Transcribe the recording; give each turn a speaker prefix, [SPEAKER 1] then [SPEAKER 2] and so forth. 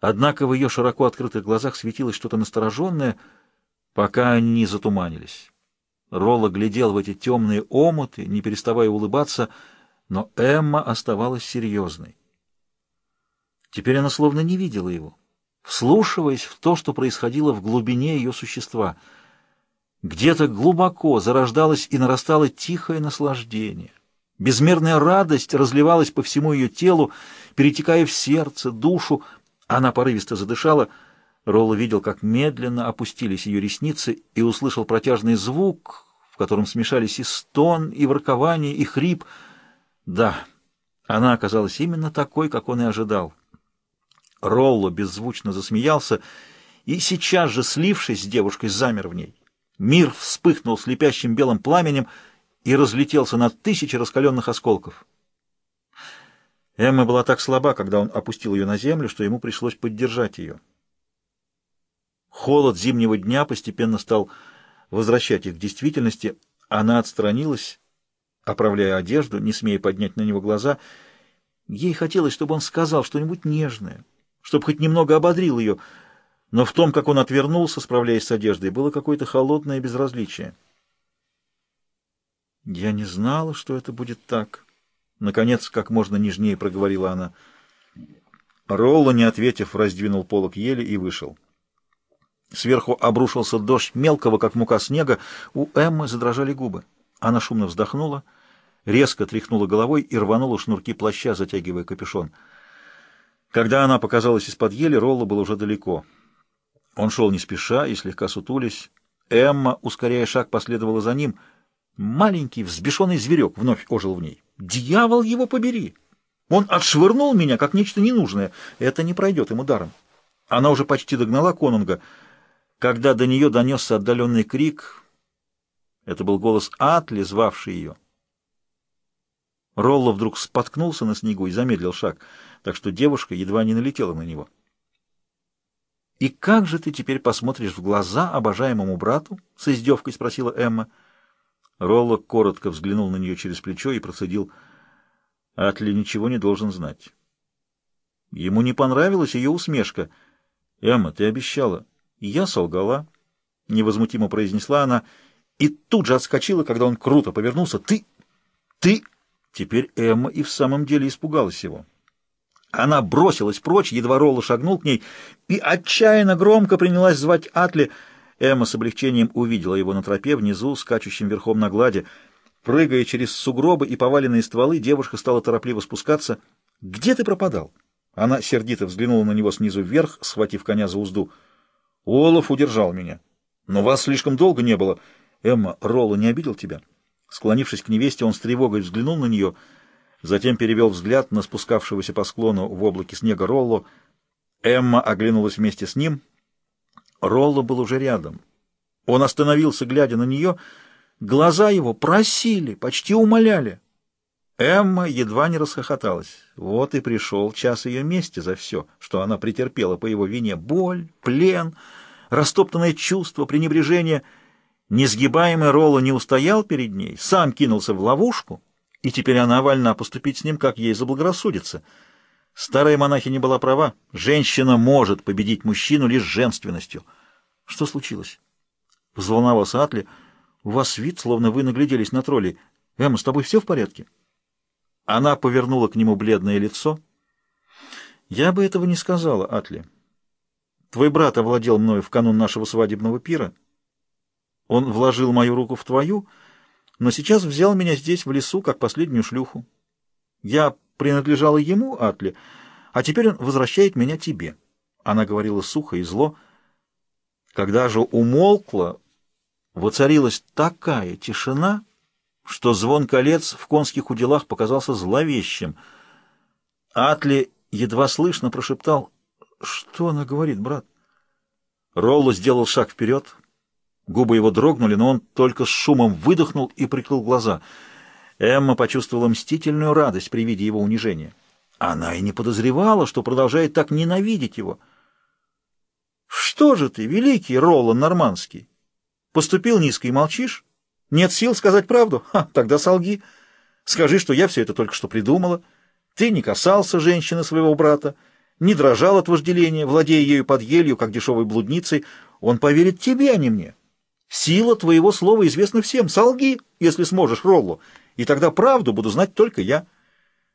[SPEAKER 1] Однако в ее широко открытых глазах светилось что-то настороженное, пока они затуманились. Ролла глядел в эти темные омуты, не переставая улыбаться, но Эмма оставалась серьезной. Теперь она словно не видела его, вслушиваясь в то, что происходило в глубине ее существа. Где-то глубоко зарождалось и нарастало тихое наслаждение. Безмерная радость разливалась по всему ее телу, перетекая в сердце, душу. Она порывисто задышала. Ролла видел, как медленно опустились ее ресницы, и услышал протяжный звук, в котором смешались и стон, и воркование, и хрип. Да, она оказалась именно такой, как он и ожидал. Ролло беззвучно засмеялся и сейчас же, слившись с девушкой, замер в ней. Мир вспыхнул слепящим белым пламенем и разлетелся на тысячи раскаленных осколков. Эмма была так слаба, когда он опустил ее на землю, что ему пришлось поддержать ее. Холод зимнего дня постепенно стал возвращать их к действительности. Она отстранилась, оправляя одежду, не смея поднять на него глаза. Ей хотелось, чтобы он сказал что-нибудь нежное, чтобы хоть немного ободрил ее, но в том, как он отвернулся, справляясь с одеждой, было какое-то холодное безразличие. «Я не знала, что это будет так», — наконец, как можно нежнее проговорила она. Ролло, не ответив, раздвинул полок ели и вышел. Сверху обрушился дождь мелкого, как мука снега. У Эммы задрожали губы. Она шумно вздохнула, резко тряхнула головой и рванула шнурки плаща, затягивая капюшон. Когда она показалась из-под ели, Ролло был уже далеко. Он шел не спеша и слегка сутулись. Эмма, ускоряя шаг, последовала за ним. Маленький взбешенный зверек вновь ожил в ней. «Дьявол его побери!» Он отшвырнул меня, как нечто ненужное. Это не пройдет ему даром. Она уже почти догнала конунга, когда до нее донесся отдаленный крик. Это был голос Атли, звавший ее. Ролло вдруг споткнулся на снегу и замедлил шаг, так что девушка едва не налетела на него. «И как же ты теперь посмотришь в глаза обожаемому брату?» — с издевкой спросила Эмма. Ролло коротко взглянул на нее через плечо и процедил. «Атли ничего не должен знать». Ему не понравилась ее усмешка. «Эмма, ты обещала». «Я солгала», — невозмутимо произнесла она, и тут же отскочила, когда он круто повернулся. «Ты... ты...» Теперь Эмма и в самом деле испугалась его. Она бросилась прочь, едва Ролла шагнул к ней, и отчаянно громко принялась звать Атли. Эмма с облегчением увидела его на тропе внизу, скачущим верхом на глади. Прыгая через сугробы и поваленные стволы, девушка стала торопливо спускаться. «Где ты пропадал?» Она сердито взглянула на него снизу вверх, схватив коня за узду. «Олаф удержал меня. Но вас слишком долго не было. Эмма, Ролла не обидел тебя?» Склонившись к невесте, он с тревогой взглянул на нее — затем перевел взгляд на спускавшегося по склону в облаке снега Ролло. Эмма оглянулась вместе с ним. Ролло был уже рядом. Он остановился, глядя на нее. Глаза его просили, почти умоляли. Эмма едва не расхохоталась. Вот и пришел час ее мести за все, что она претерпела по его вине. Боль, плен, растоптанное чувство, пренебрежение. Несгибаемый Ролло не устоял перед ней, сам кинулся в ловушку — и теперь она вольна поступить с ним, как ей заблагорассудится. Старая монахиня была права. Женщина может победить мужчину лишь женственностью. Что случилось? Взволновался Атли. У вас вид, словно вы нагляделись на троллей. Эмма, с тобой все в порядке? Она повернула к нему бледное лицо. Я бы этого не сказала, Атли. Твой брат овладел мною в канун нашего свадебного пира. Он вложил мою руку в твою но сейчас взял меня здесь, в лесу, как последнюю шлюху. Я принадлежала ему, Атли, а теперь он возвращает меня тебе. Она говорила сухо и зло. Когда же умолкла, воцарилась такая тишина, что звон колец в конских уделах показался зловещим. Атли едва слышно прошептал, «Что она говорит, брат?» Ролло сделал шаг вперед, Губы его дрогнули, но он только с шумом выдохнул и прикрыл глаза. Эмма почувствовала мстительную радость при виде его унижения. Она и не подозревала, что продолжает так ненавидеть его. «Что же ты, великий Ролан Нормандский? Поступил низко и молчишь? Нет сил сказать правду? Ха, тогда солги. Скажи, что я все это только что придумала. Ты не касался женщины своего брата, не дрожал от вожделения, владея ею под елью, как дешевой блудницей. Он поверит тебе, а не мне. Сила твоего слова известна всем. Солги, если сможешь, Роллу, и тогда правду буду знать только я».